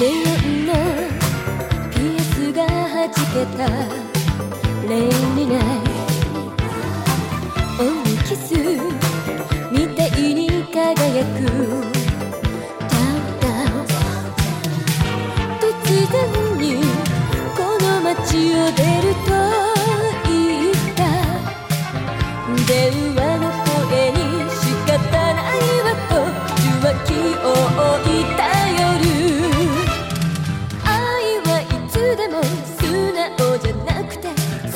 ネオンの。ピアスがはじけた。レイニナイ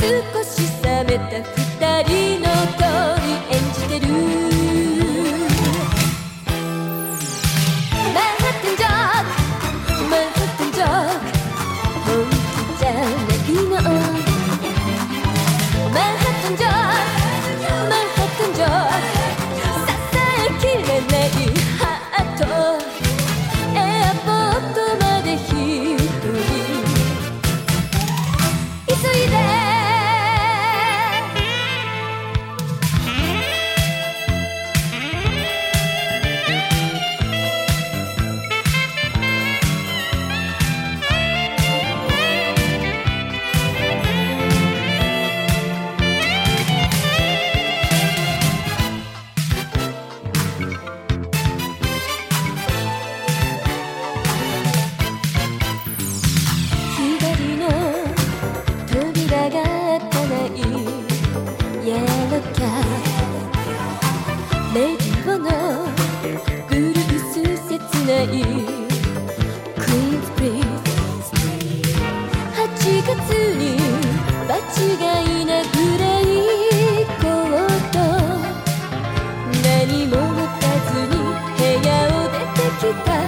少し冷めた二人のレデのグルース切ないクイーンズプリース8月に場違いなぐらい行こうと何も持たずに部屋を出てきた。